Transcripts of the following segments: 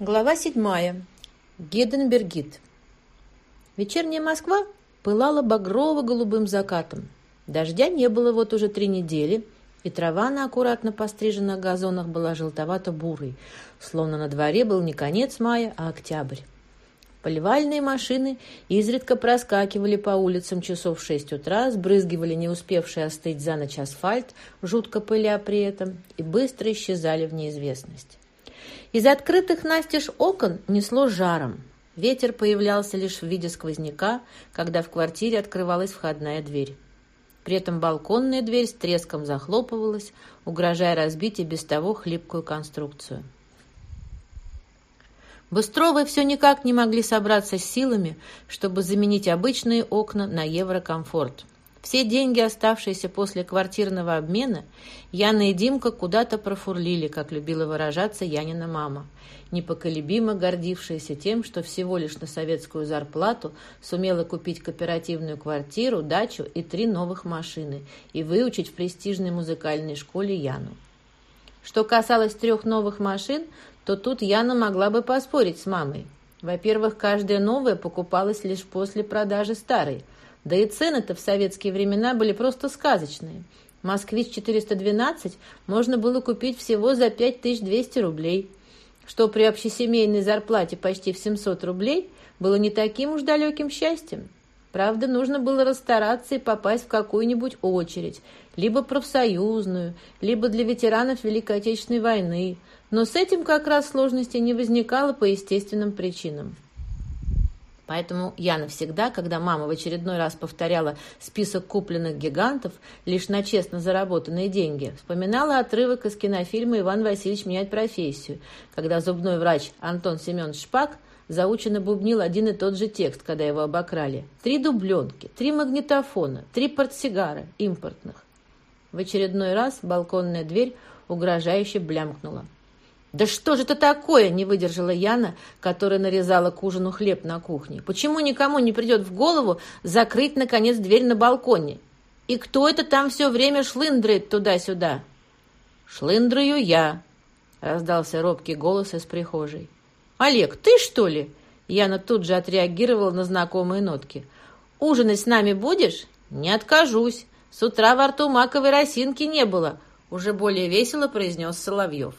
Глава седьмая. Геденбергит. Вечерняя Москва пылала багрово-голубым закатом. Дождя не было вот уже три недели, и трава на аккуратно постриженных газонах была желтовато-бурой, словно на дворе был не конец мая, а октябрь. Поливальные машины изредка проскакивали по улицам часов в шесть утра, сбрызгивали не успевший остыть за ночь асфальт, жутко пыля при этом, и быстро исчезали в неизвестность. Из открытых настежь окон несло жаром. Ветер появлялся лишь в виде сквозняка, когда в квартире открывалась входная дверь. При этом балконная дверь с треском захлопывалась, угрожая разбить и без того хлипкую конструкцию. Быстровы все никак не могли собраться с силами, чтобы заменить обычные окна на Еврокомфорт. Все деньги, оставшиеся после квартирного обмена, Яна и Димка куда-то профурлили, как любила выражаться Янина мама, непоколебимо гордившаяся тем, что всего лишь на советскую зарплату сумела купить кооперативную квартиру, дачу и три новых машины и выучить в престижной музыкальной школе Яну. Что касалось трех новых машин, то тут Яна могла бы поспорить с мамой. Во-первых, каждая новая покупалась лишь после продажи старой – да и цены-то в советские времена были просто сказочные. «Москвич-412» можно было купить всего за 5200 рублей, что при общесемейной зарплате почти в 700 рублей было не таким уж далеким счастьем. Правда, нужно было расстараться и попасть в какую-нибудь очередь, либо профсоюзную, либо для ветеранов Великой Отечественной войны, но с этим как раз сложности не возникало по естественным причинам. Поэтому я навсегда, когда мама в очередной раз повторяла список купленных гигантов лишь на честно заработанные деньги, вспоминала отрывок из кинофильма «Иван Васильевич меняет профессию», когда зубной врач Антон Семенович Шпак заученно бубнил один и тот же текст, когда его обокрали. Три дубленки, три магнитофона, три портсигара импортных. В очередной раз балконная дверь угрожающе блямкнула. «Да что же это такое?» – не выдержала Яна, которая нарезала к ужину хлеб на кухне. «Почему никому не придет в голову закрыть, наконец, дверь на балконе? И кто это там все время шлындрает туда-сюда?» «Шлындрую я», – раздался робкий голос из прихожей. «Олег, ты что ли?» Яна тут же отреагировала на знакомые нотки. «Ужинать с нами будешь?» «Не откажусь. С утра во рту маковой росинки не было», – уже более весело произнес Соловьев.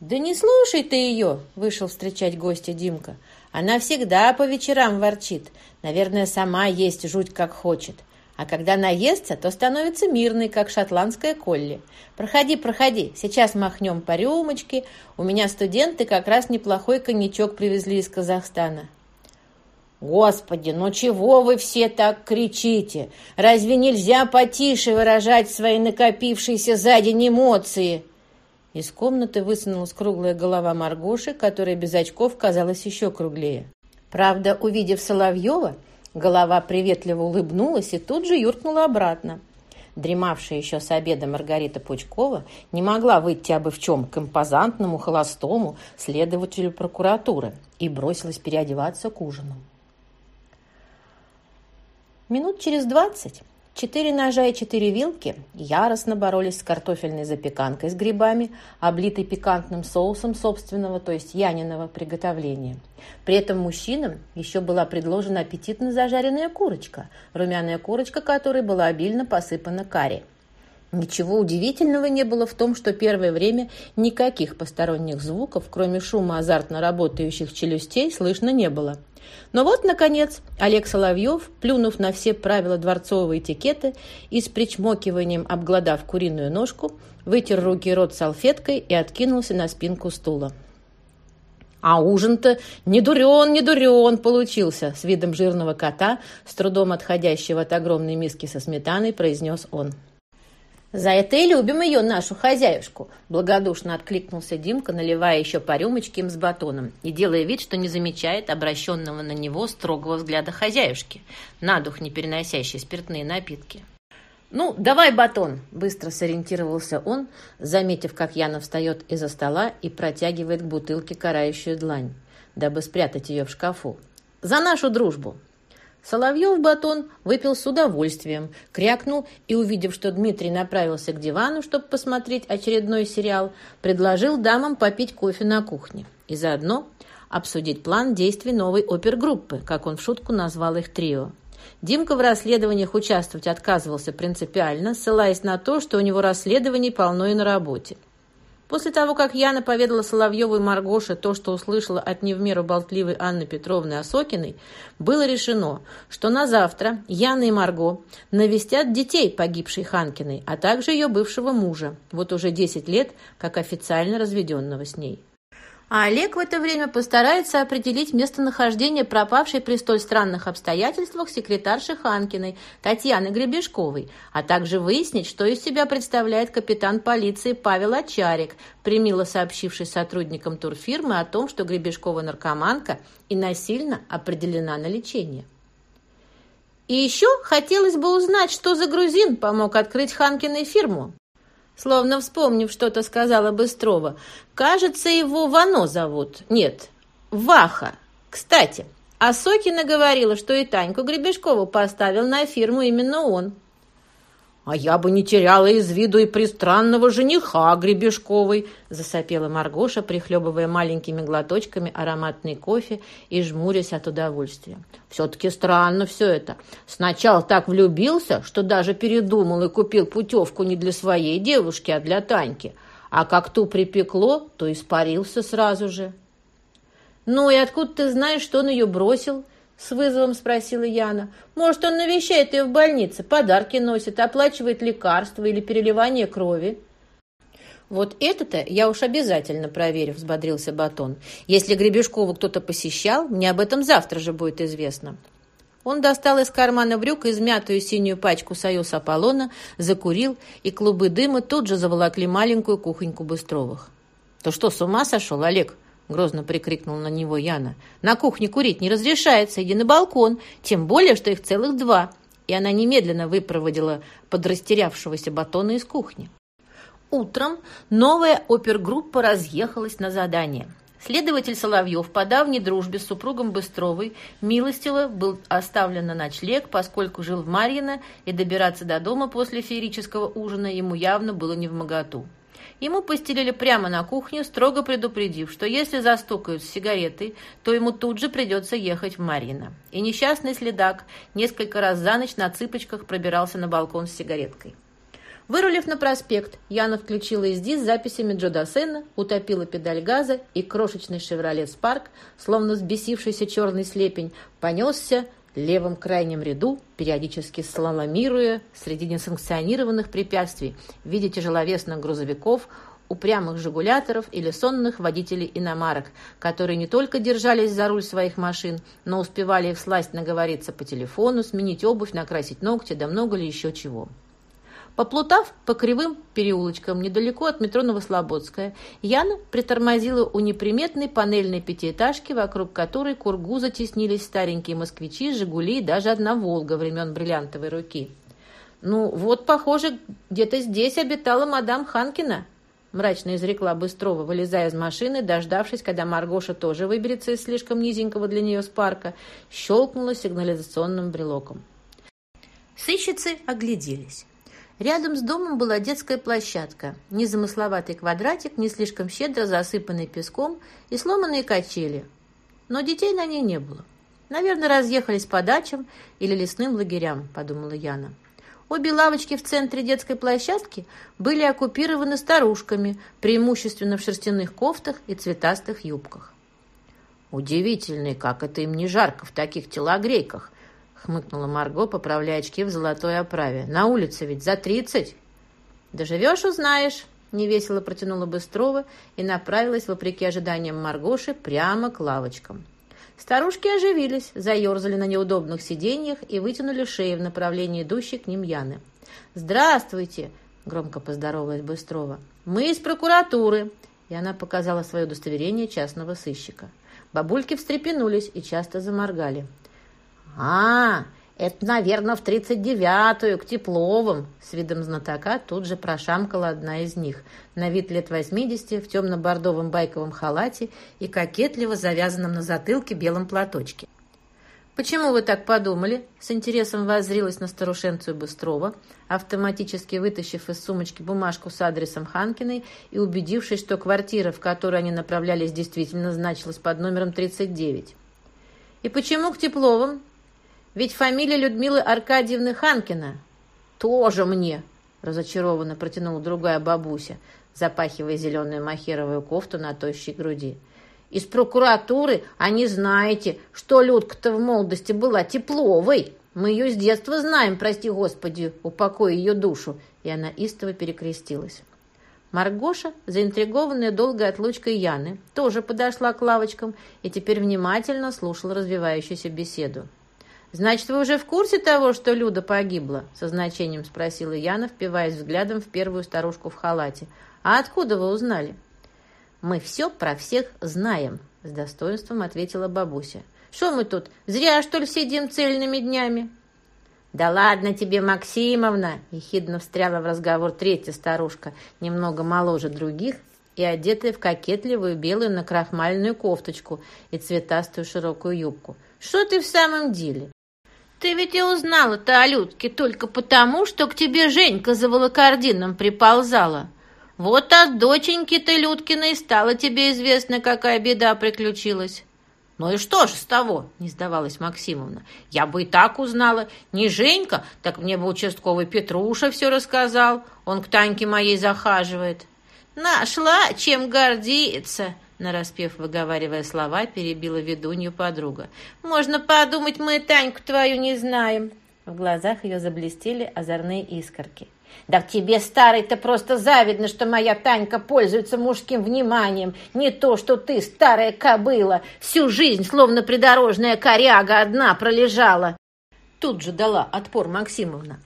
«Да не слушай ты ее!» — вышел встречать гостя Димка. «Она всегда по вечерам ворчит. Наверное, сама есть жуть как хочет. А когда наестся, то становится мирной, как шотландская колли. Проходи, проходи, сейчас махнем по рюмочке. У меня студенты как раз неплохой коньячок привезли из Казахстана». «Господи, ну чего вы все так кричите? Разве нельзя потише выражать свои накопившиеся за день эмоции?» Из комнаты высунулась круглая голова Маргоши, которая без очков казалась еще круглее. Правда, увидев Соловьева, голова приветливо улыбнулась и тут же юркнула обратно. Дремавшая еще с обеда Маргарита Пучкова не могла выйти абы в чем к импозантному, холостому следователю прокуратуры и бросилась переодеваться к ужину. Минут через двадцать Четыре ножа и четыре вилки яростно боролись с картофельной запеканкой с грибами, облитой пикантным соусом собственного, то есть яниного приготовления. При этом мужчинам еще была предложена аппетитно зажаренная курочка, румяная курочка которой была обильно посыпана карри. Ничего удивительного не было в том, что первое время никаких посторонних звуков, кроме шума азартно работающих челюстей, слышно не было – но вот, наконец, Олег Соловьев, плюнув на все правила дворцового этикета и с причмокиванием обглодав куриную ножку, вытер руки и рот салфеткой и откинулся на спинку стула. А ужин-то не дурен, не дурен получился, с видом жирного кота, с трудом отходящего от огромной миски со сметаной, произнес он. «За это и любим ее, нашу хозяюшку!» Благодушно откликнулся Димка, наливая еще по рюмочке им с батоном и делая вид, что не замечает обращенного на него строгого взгляда хозяюшки, на дух не переносящей спиртные напитки. «Ну, давай батон!» – быстро сориентировался он, заметив, как Яна встает из-за стола и протягивает к бутылке карающую длань, дабы спрятать ее в шкафу. «За нашу дружбу!» Соловьев батон выпил с удовольствием, крякнул и, увидев, что Дмитрий направился к дивану, чтобы посмотреть очередной сериал, предложил дамам попить кофе на кухне и заодно обсудить план действий новой опергруппы, как он в шутку назвал их трио. Димка в расследованиях участвовать отказывался принципиально, ссылаясь на то, что у него расследований полно и на работе. После того, как Яна поведала Соловьеву и Маргоше то, что услышала от не в меру болтливой Анны Петровны Осокиной, было решено, что на завтра Яна и Марго навестят детей погибшей Ханкиной, а также ее бывшего мужа, вот уже 10 лет, как официально разведенного с ней. А Олег в это время постарается определить местонахождение пропавшей при столь странных обстоятельствах секретарши Ханкиной Татьяны Гребешковой, а также выяснить, что из себя представляет капитан полиции Павел Очарик, примило сообщивший сотрудникам турфирмы о том, что Гребешкова наркоманка и насильно определена на лечение. И еще хотелось бы узнать, что за грузин помог открыть Ханкиной фирму. Словно вспомнив что-то, сказала Быстрова. «Кажется, его Вано зовут. Нет, Ваха. Кстати, Осокина говорила, что и Таньку Гребешкову поставил на фирму именно он». «А я бы не теряла из виду и пристранного жениха Гребешковой», засопела Маргоша, прихлебывая маленькими глоточками ароматный кофе и жмурясь от удовольствия. «Все-таки странно все это. Сначала так влюбился, что даже передумал и купил путевку не для своей девушки, а для Таньки. А как ту припекло, то испарился сразу же». «Ну и откуда ты знаешь, что он ее бросил?» С вызовом спросила Яна. «Может, он навещает ее в больнице, подарки носит, оплачивает лекарства или переливание крови?» «Вот это-то я уж обязательно проверю», — взбодрился Батон. «Если Гребешкову кто-то посещал, мне об этом завтра же будет известно». Он достал из кармана брюк измятую синюю пачку «Союз Аполлона», закурил, и клубы дыма тут же заволокли маленькую кухоньку Быстровых. «То что, с ума сошел, Олег?» Грозно прикрикнул на него Яна. «На кухне курить не разрешается, иди на балкон, тем более, что их целых два». И она немедленно выпроводила подрастерявшегося батона из кухни. Утром новая опергруппа разъехалась на задание. Следователь Соловьев по давней дружбе с супругом Быстровой милостиво был оставлен на ночлег, поскольку жил в Марьино, и добираться до дома после феерического ужина ему явно было не в моготу. Ему постелили прямо на кухню, строго предупредив, что если застукают с сигаретой, то ему тут же придется ехать в Марина. И несчастный следак несколько раз за ночь на цыпочках пробирался на балкон с сигареткой. Вырулив на проспект, Яна включила SD с записями Джо Дассена, утопила педаль газа, и крошечный «Шевроле Спарк», словно взбесившийся черный слепень, понесся левом крайнем ряду, периодически слаломируя среди несанкционированных препятствий в виде тяжеловесных грузовиков, упрямых жигуляторов или сонных водителей иномарок, которые не только держались за руль своих машин, но успевали их сласть наговориться по телефону, сменить обувь, накрасить ногти, да много ли еще чего. Поплутав по кривым переулочкам недалеко от метро Новослободская, Яна притормозила у неприметной панельной пятиэтажки, вокруг которой кургуза теснились старенькие москвичи, «Жигули» и даже одна «Волга» времен бриллиантовой руки. «Ну, вот, похоже, где-то здесь обитала мадам Ханкина», мрачно изрекла Быстрова, вылезая из машины, дождавшись, когда Маргоша тоже выберется из слишком низенького для нее спарка, щелкнула сигнализационным брелоком. Сыщицы огляделись. Рядом с домом была детская площадка, незамысловатый квадратик, не слишком щедро засыпанный песком и сломанные качели. Но детей на ней не было. Наверное, разъехались по дачам или лесным лагерям, подумала Яна. Обе лавочки в центре детской площадки были оккупированы старушками, преимущественно в шерстяных кофтах и цветастых юбках. Удивительно, как это им не жарко в таких телогрейках, — хмыкнула Марго, поправляя очки в золотой оправе. «На улице ведь за тридцать!» «Доживешь — узнаешь!» — невесело протянула Быстрова и направилась, вопреки ожиданиям Маргоши, прямо к лавочкам. Старушки оживились, заерзали на неудобных сиденьях и вытянули шеи в направлении идущей к ним Яны. «Здравствуйте!» — громко поздоровалась Быстрова. «Мы из прокуратуры!» И она показала свое удостоверение частного сыщика. Бабульки встрепенулись и часто заморгали. «А, это, наверное, в тридцать девятую, к Тепловым!» С видом знатока тут же прошамкала одна из них, на вид лет восьмидесяти, в темно-бордовом байковом халате и кокетливо завязанном на затылке белом платочке. «Почему вы так подумали?» С интересом воззрилась на старушенцию Быстрова, автоматически вытащив из сумочки бумажку с адресом Ханкиной и убедившись, что квартира, в которую они направлялись, действительно значилась под номером 39. «И почему к Тепловым? Ведь фамилия Людмилы Аркадьевны Ханкина». «Тоже мне!» – разочарованно протянула другая бабуся, запахивая зеленую махеровую кофту на тощей груди. Из прокуратуры, а не знаете, что Людка-то в молодости была тепловой. Мы ее с детства знаем, прости господи, упокой ее душу. И она истово перекрестилась. Маргоша, заинтригованная долгой отлучкой Яны, тоже подошла к лавочкам и теперь внимательно слушала развивающуюся беседу. «Значит, вы уже в курсе того, что Люда погибла?» со значением спросила Яна, впиваясь взглядом в первую старушку в халате. «А откуда вы узнали?» «Мы все про всех знаем», — с достоинством ответила бабуся. «Что мы тут, зря, что ли, сидим цельными днями?» «Да ладно тебе, Максимовна!» — ехидно встряла в разговор третья старушка, немного моложе других и одетая в кокетливую белую накрахмальную кофточку и цветастую широкую юбку. «Что ты в самом деле? Ты ведь и узнала-то о Людке только потому, что к тебе Женька за волокордином приползала. Вот от доченьки-то Людкиной стало тебе известно, какая беда приключилась. «Ну и что ж с того?» – не сдавалась Максимовна. «Я бы и так узнала. Не Женька, так мне бы участковый Петруша все рассказал. Он к Таньке моей захаживает». «Нашла, чем гордиться!» Нараспев, выговаривая слова, перебила ведунью подруга. «Можно подумать, мы Таньку твою не знаем». В глазах ее заблестели озорные искорки. Да тебе, старый-то, просто завидно, что моя Танька пользуется мужским вниманием. Не то, что ты, старая кобыла, всю жизнь, словно придорожная коряга, одна пролежала. Тут же дала отпор Максимовна.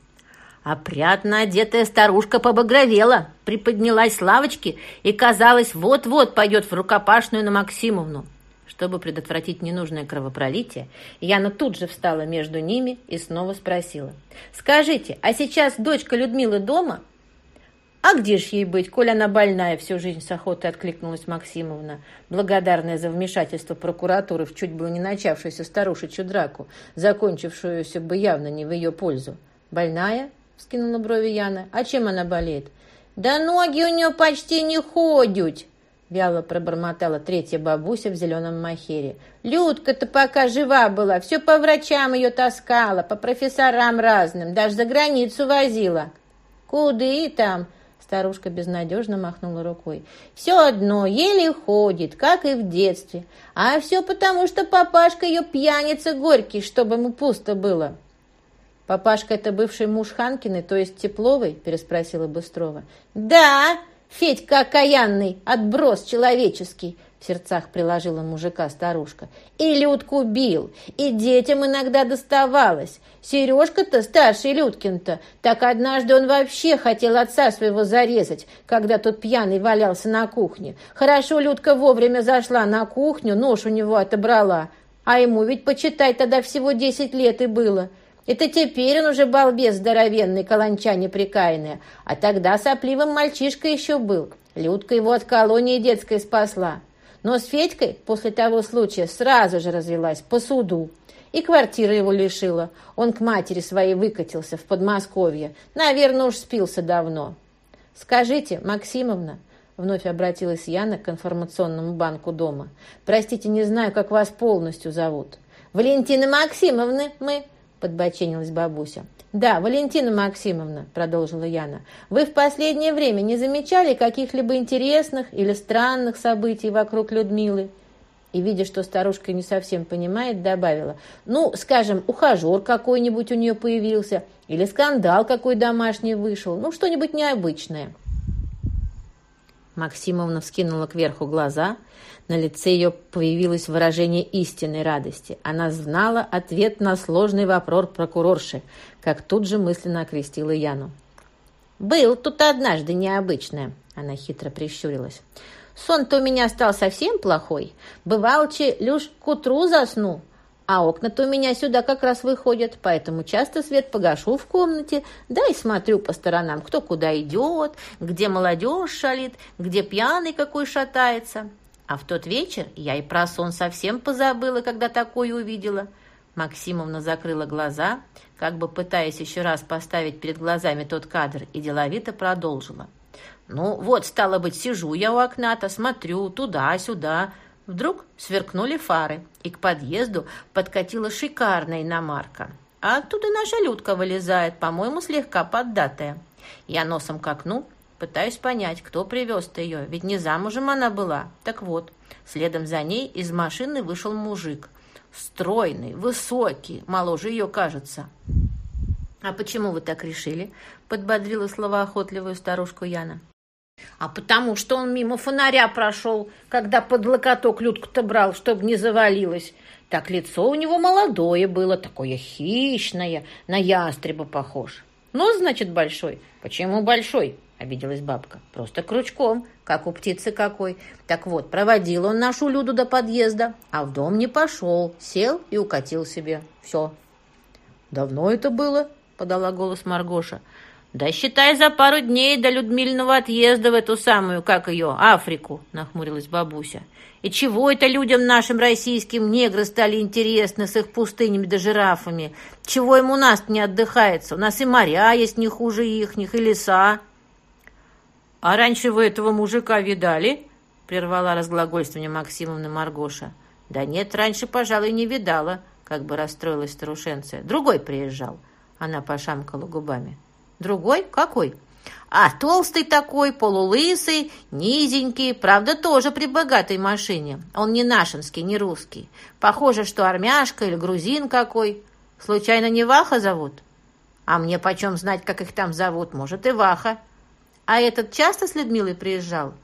Опрятно одетая старушка побагровела, приподнялась с лавочки и, казалось, вот-вот пойдет в рукопашную на Максимовну. Чтобы предотвратить ненужное кровопролитие, Яна тут же встала между ними и снова спросила. «Скажите, а сейчас дочка Людмилы дома?» «А где ж ей быть, коль она больная?» Всю жизнь с охотой откликнулась Максимовна, благодарная за вмешательство прокуратуры в чуть было не начавшуюся старушечью драку, закончившуюся бы явно не в ее пользу. «Больная?» — вскинула брови Яна. «А чем она болеет?» «Да ноги у нее почти не ходят!» Вяло пробормотала третья бабуся в зеленом махере. «Людка-то пока жива была, все по врачам ее таскала, по профессорам разным, даже за границу возила». «Куды там?» Старушка безнадежно махнула рукой. «Все одно, еле ходит, как и в детстве. А все потому, что папашка ее пьяница горький, чтобы ему пусто было». «Папашка — это бывший муж Ханкины, то есть Тепловой?» – переспросила Быстрова. «Да!» Федька окаянный, отброс человеческий, в сердцах приложила мужика старушка. И Людку бил, и детям иногда доставалось. Сережка-то, старший Людкин-то, так однажды он вообще хотел отца своего зарезать, когда тот пьяный валялся на кухне. Хорошо Людка вовремя зашла на кухню, нож у него отобрала. А ему ведь, почитай, тогда всего десять лет и было. Это теперь он уже балбес здоровенный, каланча неприкаянная. А тогда сопливым мальчишка еще был. Людка его от колонии детской спасла. Но с Федькой после того случая сразу же развелась по суду. И квартира его лишила. Он к матери своей выкатился в Подмосковье. Наверное, уж спился давно. «Скажите, Максимовна», — вновь обратилась Яна к информационному банку дома, «простите, не знаю, как вас полностью зовут». «Валентина Максимовна мы», подбоченилась бабуся. «Да, Валентина Максимовна», — продолжила Яна, «вы в последнее время не замечали каких-либо интересных или странных событий вокруг Людмилы?» И, видя, что старушка не совсем понимает, добавила, «Ну, скажем, ухажер какой-нибудь у нее появился, или скандал какой домашний вышел, ну, что-нибудь необычное». Максимовна вскинула кверху глаза. На лице ее появилось выражение истинной радости. Она знала ответ на сложный вопрос прокурорши, как тут же мысленно окрестила Яну. «Был тут однажды необычное», — она хитро прищурилась. «Сон-то у меня стал совсем плохой. Бывалче, лишь к утру засну, а окна-то у меня сюда как раз выходят, поэтому часто свет погашу в комнате, да и смотрю по сторонам, кто куда идет, где молодежь шалит, где пьяный какой шатается. А в тот вечер я и про сон совсем позабыла, когда такое увидела. Максимовна закрыла глаза, как бы пытаясь еще раз поставить перед глазами тот кадр, и деловито продолжила. «Ну, вот, стало быть, сижу я у окна-то, смотрю туда-сюда. Вдруг сверкнули фары, и к подъезду подкатила шикарная иномарка. А оттуда наша Людка вылезает, по-моему, слегка поддатая. Я носом к окну, пытаюсь понять, кто привез-то ее, ведь не замужем она была. Так вот, следом за ней из машины вышел мужик. Стройный, высокий, моложе ее, кажется. «А почему вы так решили?» — подбодрила словоохотливую старушку Яна. «А потому что он мимо фонаря прошел, когда под локоток Людку-то брал, чтобы не завалилось. Так лицо у него молодое было, такое хищное, на ястреба похож. Ну, значит, большой. Почему большой?» — обиделась бабка. «Просто крючком, как у птицы какой. Так вот, проводил он нашу Люду до подъезда, а в дом не пошел, сел и укатил себе. Все». «Давно это было?» — подала голос Маргоша. «Да считай за пару дней до Людмильного отъезда в эту самую, как ее, Африку», — нахмурилась бабуся. «И чего это людям нашим российским негры стали интересны с их пустынями да жирафами? Чего им у нас не отдыхается? У нас и моря есть не хуже ихних, и леса». «А раньше вы этого мужика видали?» — прервала разглагольствование Максимовна Маргоша. «Да нет, раньше, пожалуй, не видала», — как бы расстроилась старушенция. «Другой приезжал». Она пошамкала губами. «Другой? Какой?» «А, толстый такой, полулысый, низенький, правда, тоже при богатой машине. Он не нашинский, не русский. Похоже, что армяшка или грузин какой. Случайно не Ваха зовут? А мне почем знать, как их там зовут? Может, и Ваха». А этот часто с Людмилой приезжал?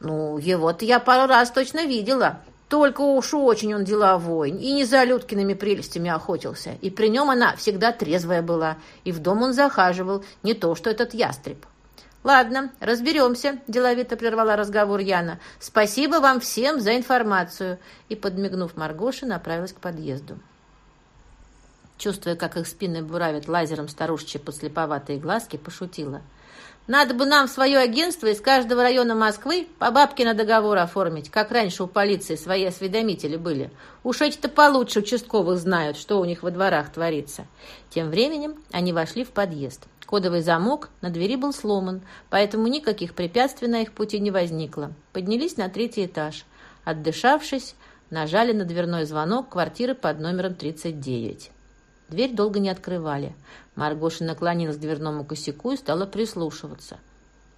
Ну, его-то я пару раз точно видела. Только уж очень он деловой, и не за Людкиными прелестями охотился. И при нем она всегда трезвая была, и в дом он захаживал, не то что этот ястреб. «Ладно, разберемся», – деловито прервала разговор Яна. «Спасибо вам всем за информацию». И, подмигнув Маргоше, направилась к подъезду. Чувствуя, как их спины буравят лазером старушечьи подслеповатые глазки, пошутила – надо бы нам свое агентство из каждого района Москвы по бабке на договор оформить, как раньше у полиции свои осведомители были. Уж эти-то получше участковых знают, что у них во дворах творится. Тем временем они вошли в подъезд. Кодовый замок на двери был сломан, поэтому никаких препятствий на их пути не возникло. Поднялись на третий этаж. Отдышавшись, нажали на дверной звонок квартиры под номером 39. Дверь долго не открывали. Маргоша наклонилась к дверному косяку и стала прислушиваться.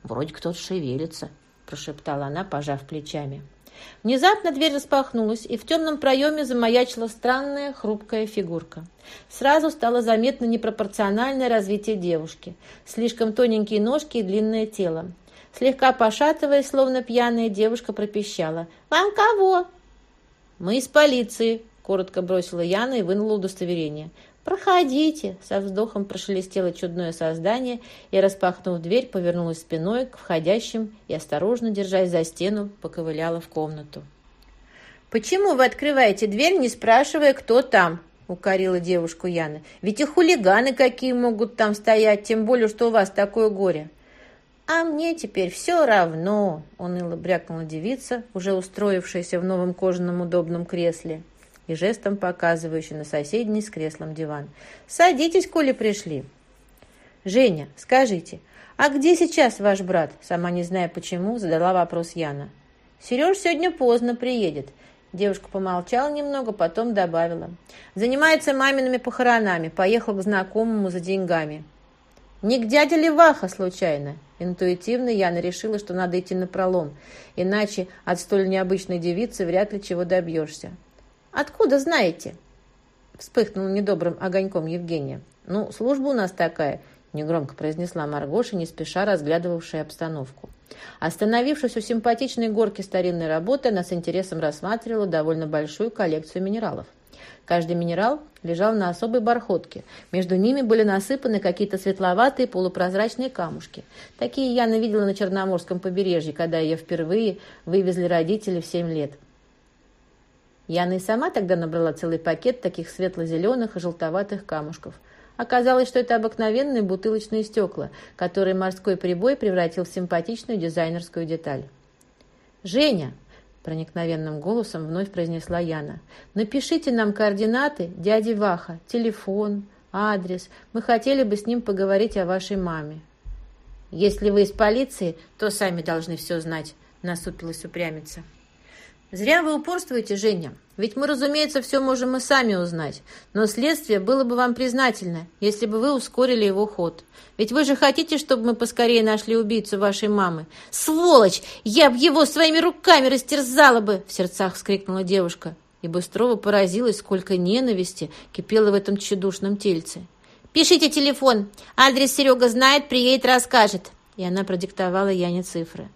«Вроде кто-то шевелится», – прошептала она, пожав плечами. Внезапно дверь распахнулась, и в темном проеме замаячила странная хрупкая фигурка. Сразу стало заметно непропорциональное развитие девушки. Слишком тоненькие ножки и длинное тело. Слегка пошатываясь, словно пьяная, девушка пропищала. «Вам кого?» «Мы из полиции», — коротко бросила Яна и вынула удостоверение. «Проходите!» — со вздохом прошелестело чудное создание и, распахнув дверь, повернулась спиной к входящим и, осторожно держась за стену, поковыляла в комнату. «Почему вы открываете дверь, не спрашивая, кто там?» — укорила девушку Яна. «Ведь и хулиганы какие могут там стоять, тем более, что у вас такое горе». «А мне теперь все равно», — уныло брякнула девица, уже устроившаяся в новом кожаном удобном кресле и жестом показывающий на соседний с креслом диван. «Садитесь, коли пришли». «Женя, скажите, а где сейчас ваш брат?» Сама не зная почему, задала вопрос Яна. «Сереж сегодня поздно приедет». Девушка помолчала немного, потом добавила. «Занимается мамиными похоронами, поехал к знакомому за деньгами». «Не к дяде Леваха, случайно?» Интуитивно Яна решила, что надо идти на пролом, иначе от столь необычной девицы вряд ли чего добьешься. «Откуда знаете?» Вспыхнул недобрым огоньком Евгения. «Ну, служба у нас такая», — негромко произнесла Маргоша, не спеша разглядывавшая обстановку. Остановившись у симпатичной горки старинной работы, она с интересом рассматривала довольно большую коллекцию минералов. Каждый минерал лежал на особой бархотке. Между ними были насыпаны какие-то светловатые полупрозрачные камушки. Такие Яна видела на Черноморском побережье, когда ее впервые вывезли родители в семь лет. Яна и сама тогда набрала целый пакет таких светло-зеленых и желтоватых камушков. Оказалось, что это обыкновенные бутылочные стекла, которые морской прибой превратил в симпатичную дизайнерскую деталь. «Женя, проникновенным голосом вновь произнесла Яна. «Напишите нам координаты дяди Ваха, телефон, адрес. Мы хотели бы с ним поговорить о вашей маме». «Если вы из полиции, то сами должны все знать», — насупилась упрямица. «Зря вы упорствуете, Женя. Ведь мы, разумеется, все можем и сами узнать. Но следствие было бы вам признательно, если бы вы ускорили его ход. Ведь вы же хотите, чтобы мы поскорее нашли убийцу вашей мамы. Сволочь! Я б его своими руками растерзала бы!» В сердцах вскрикнула девушка. И Быстрова поразилась, сколько ненависти кипело в этом тщедушном тельце. «Пишите телефон. Адрес Серега знает, приедет, расскажет». И она продиктовала Яне цифры.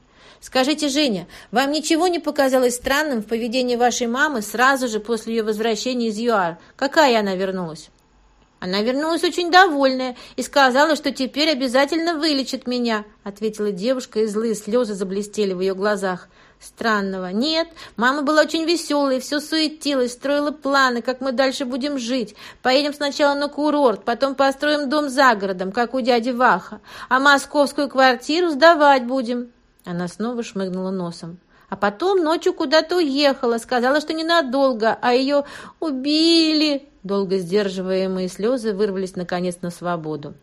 Скажите, Женя, вам ничего не показалось странным в поведении вашей мамы сразу же после ее возвращения из ЮАР? Какая она вернулась? Она вернулась очень довольная и сказала, что теперь обязательно вылечит меня, ответила девушка, и злые слезы заблестели в ее глазах. Странного. Нет, мама была очень веселой, все суетилась, строила планы, как мы дальше будем жить. Поедем сначала на курорт, потом построим дом за городом, как у дяди Ваха, а московскую квартиру сдавать будем. Она снова шмыгнула носом. А потом ночью куда-то уехала, сказала, что ненадолго, а ее убили. Долго сдерживаемые слезы вырвались наконец на свободу.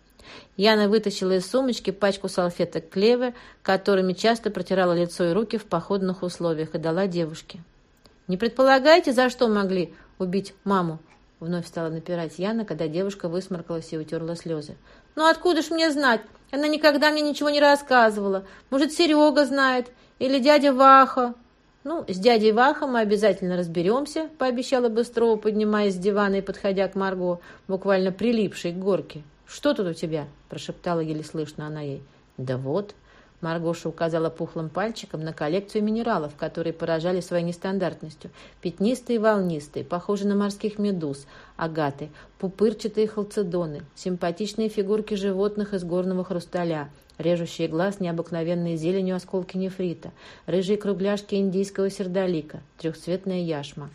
Яна вытащила из сумочки пачку салфеток клевы, которыми часто протирала лицо и руки в походных условиях, и дала девушке. «Не предполагаете, за что могли убить маму?» Вновь стала напирать Яна, когда девушка высморкалась и утерла слезы. «Ну откуда ж мне знать? Она никогда мне ничего не рассказывала. Может, Серега знает? Или дядя Ваха?» «Ну, с дядей Ваха мы обязательно разберемся», — пообещала Быстрова, поднимаясь с дивана и подходя к Марго, буквально прилипшей к горке. «Что тут у тебя?» – прошептала еле слышно она ей. «Да вот», Маргоша указала пухлым пальчиком на коллекцию минералов, которые поражали своей нестандартностью. Пятнистые и волнистые, похожие на морских медуз, агаты, пупырчатые халцедоны, симпатичные фигурки животных из горного хрусталя, режущие глаз необыкновенной зеленью осколки нефрита, рыжие кругляшки индийского сердолика, трехцветная яшма.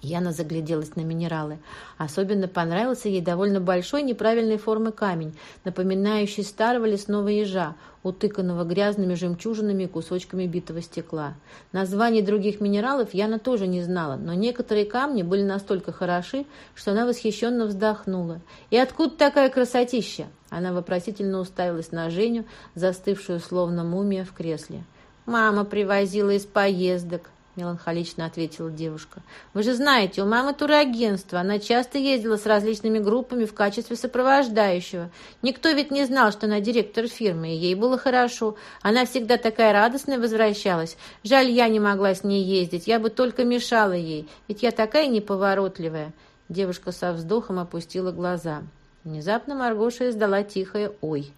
Яна загляделась на минералы. Особенно понравился ей довольно большой неправильной формы камень, напоминающий старого лесного ежа, утыканного грязными жемчужинами и кусочками битого стекла. Названий других минералов Яна тоже не знала, но некоторые камни были настолько хороши, что она восхищенно вздохнула. «И откуда такая красотища?» Она вопросительно уставилась на Женю, застывшую словно мумия в кресле. «Мама привозила из поездок», меланхолично ответила девушка. «Вы же знаете, у мамы турагентство. Она часто ездила с различными группами в качестве сопровождающего. Никто ведь не знал, что она директор фирмы, и ей было хорошо. Она всегда такая радостная возвращалась. Жаль, я не могла с ней ездить. Я бы только мешала ей, ведь я такая неповоротливая». Девушка со вздохом опустила глаза. Внезапно Маргоша издала тихое «Ой».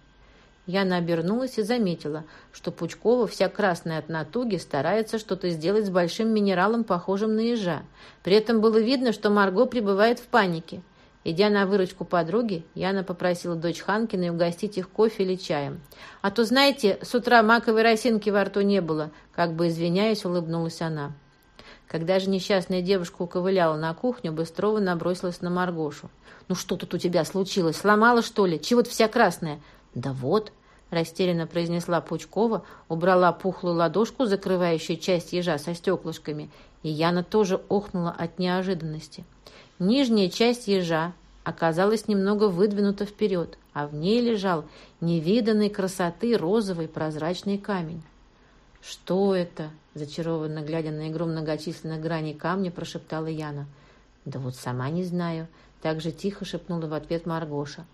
Яна обернулась и заметила, что Пучкова, вся красная от натуги, старается что-то сделать с большим минералом, похожим на ежа. При этом было видно, что Марго пребывает в панике. Идя на выручку подруги, Яна попросила дочь Ханкиной угостить их кофе или чаем. «А то, знаете, с утра маковой росинки во рту не было», как бы извиняясь, улыбнулась она. Когда же несчастная девушка уковыляла на кухню, Быстрова набросилась на Маргошу. «Ну что тут у тебя случилось? Сломала, что ли? Чего ты вся красная?» «Да вот», — растерянно произнесла Пучкова, убрала пухлую ладошку, закрывающую часть ежа со стеклышками, и Яна тоже охнула от неожиданности. Нижняя часть ежа оказалась немного выдвинута вперед, а в ней лежал невиданной красоты розовый прозрачный камень. «Что это?» – зачарованно глядя на игру многочисленных граней камня, прошептала Яна. «Да вот сама не знаю», – так же тихо шепнула в ответ Маргоша.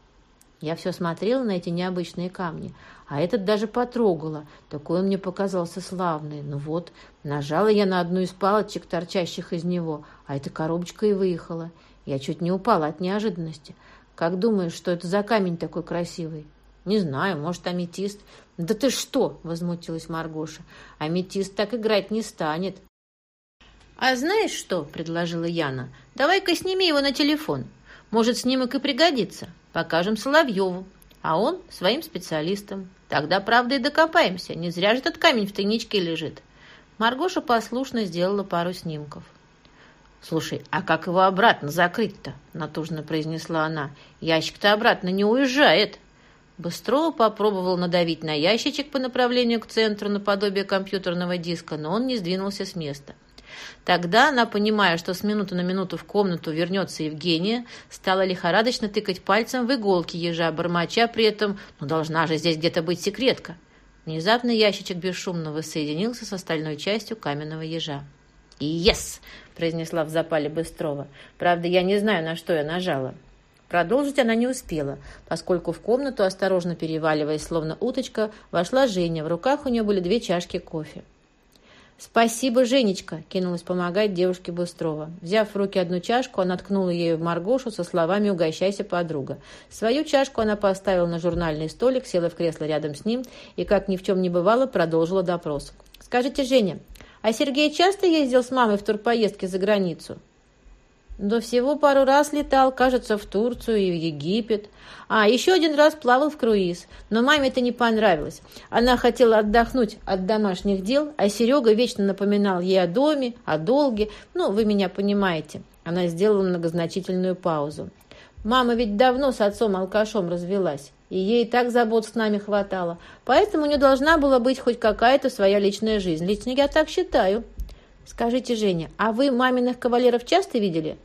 Я все смотрела на эти необычные камни, а этот даже потрогала. Такой он мне показался славный. Ну вот, нажала я на одну из палочек, торчащих из него, а эта коробочка и выехала. Я чуть не упала от неожиданности. Как думаешь, что это за камень такой красивый? Не знаю, может, аметист. Да ты что, возмутилась Маргоша. Аметист так играть не станет. А знаешь что, предложила Яна, давай-ка сними его на телефон. Может, снимок и пригодится. Покажем Соловьеву, а он своим специалистам. Тогда, правда, и докопаемся. Не зря же этот камень в тайничке лежит. Маргоша послушно сделала пару снимков. «Слушай, а как его обратно закрыть-то?» — натужно произнесла она. «Ящик-то обратно не уезжает». Быстрова попробовал надавить на ящичек по направлению к центру наподобие компьютерного диска, но он не сдвинулся с места. Тогда она, понимая, что с минуты на минуту в комнату вернется Евгения, стала лихорадочно тыкать пальцем в иголки ежа, бормоча при этом «Ну, должна же здесь где-то быть секретка». Внезапно ящичек бесшумно воссоединился с остальной частью каменного ежа. «Ес!» – произнесла в запале Быстрова. «Правда, я не знаю, на что я нажала». Продолжить она не успела, поскольку в комнату, осторожно переваливаясь, словно уточка, вошла Женя. В руках у нее были две чашки кофе. «Спасибо, Женечка!» – кинулась помогать девушке Быстрова. Взяв в руки одну чашку, она ткнула ею в Маргошу со словами «Угощайся, подруга». Свою чашку она поставила на журнальный столик, села в кресло рядом с ним и, как ни в чем не бывало, продолжила допрос. «Скажите, Женя, а Сергей часто ездил с мамой в турпоездки за границу?» До всего пару раз летал, кажется, в Турцию и в Египет. А, еще один раз плавал в круиз. Но маме это не понравилось. Она хотела отдохнуть от домашних дел, а Серега вечно напоминал ей о доме, о долге. Ну, вы меня понимаете. Она сделала многозначительную паузу. Мама ведь давно с отцом-алкашом развелась, и ей так забот с нами хватало. Поэтому у нее должна была быть хоть какая-то своя личная жизнь. Лично я так считаю. Скажите, Женя, а вы маминых кавалеров часто видели?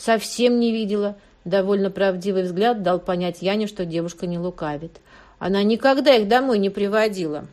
«Совсем не видела». Довольно правдивый взгляд дал понять Яне, что девушка не лукавит. Она никогда их домой не приводила.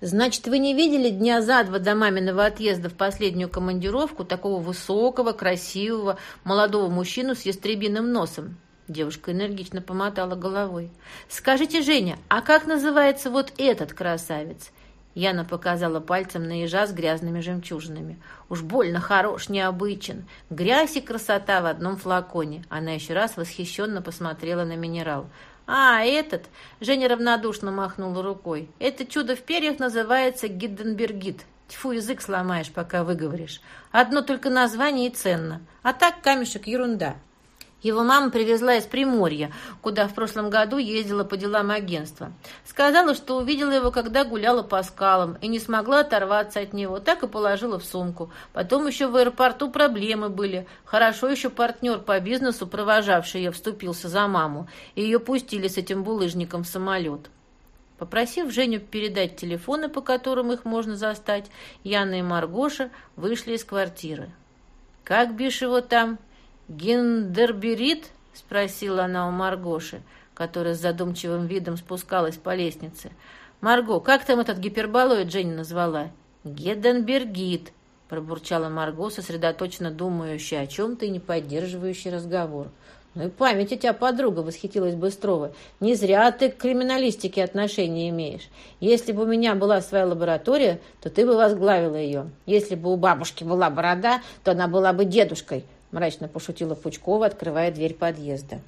«Значит, вы не видели дня за два до маминого отъезда в последнюю командировку такого высокого, красивого, молодого мужчину с ястребиным носом?» Девушка энергично помотала головой. «Скажите, Женя, а как называется вот этот красавец? Яна показала пальцем на ежа с грязными жемчужинами. Уж больно хорош, необычен. Грязь и красота в одном флаконе. Она еще раз восхищенно посмотрела на минерал. «А, этот!» — Женя равнодушно махнула рукой. «Это чудо в перьях называется гидденбергит. Тьфу, язык сломаешь, пока выговоришь. Одно только название и ценно. А так камешек ерунда». Его мама привезла из Приморья, куда в прошлом году ездила по делам агентства. Сказала, что увидела его, когда гуляла по скалам, и не смогла оторваться от него, так и положила в сумку. Потом еще в аэропорту проблемы были. Хорошо еще партнер по бизнесу, провожавший ее, вступился за маму, и ее пустили с этим булыжником в самолет. Попросив Женю передать телефоны, по которым их можно застать, Яна и Маргоша вышли из квартиры. «Как бишь его там?» «Гиндерберит?» — спросила она у Маргоши, которая с задумчивым видом спускалась по лестнице. «Марго, как там этот гиперболоид Женя назвала?» «Геденбергит», — пробурчала Марго, сосредоточенно думающая о чем-то и не поддерживающая разговор. «Ну и память у тебя, подруга!» — восхитилась Быстрова. «Не зря ты к криминалистике отношения имеешь. Если бы у меня была своя лаборатория, то ты бы возглавила ее. Если бы у бабушки была борода, то она была бы дедушкой. — мрачно пошутила Пучкова, открывая дверь подъезда.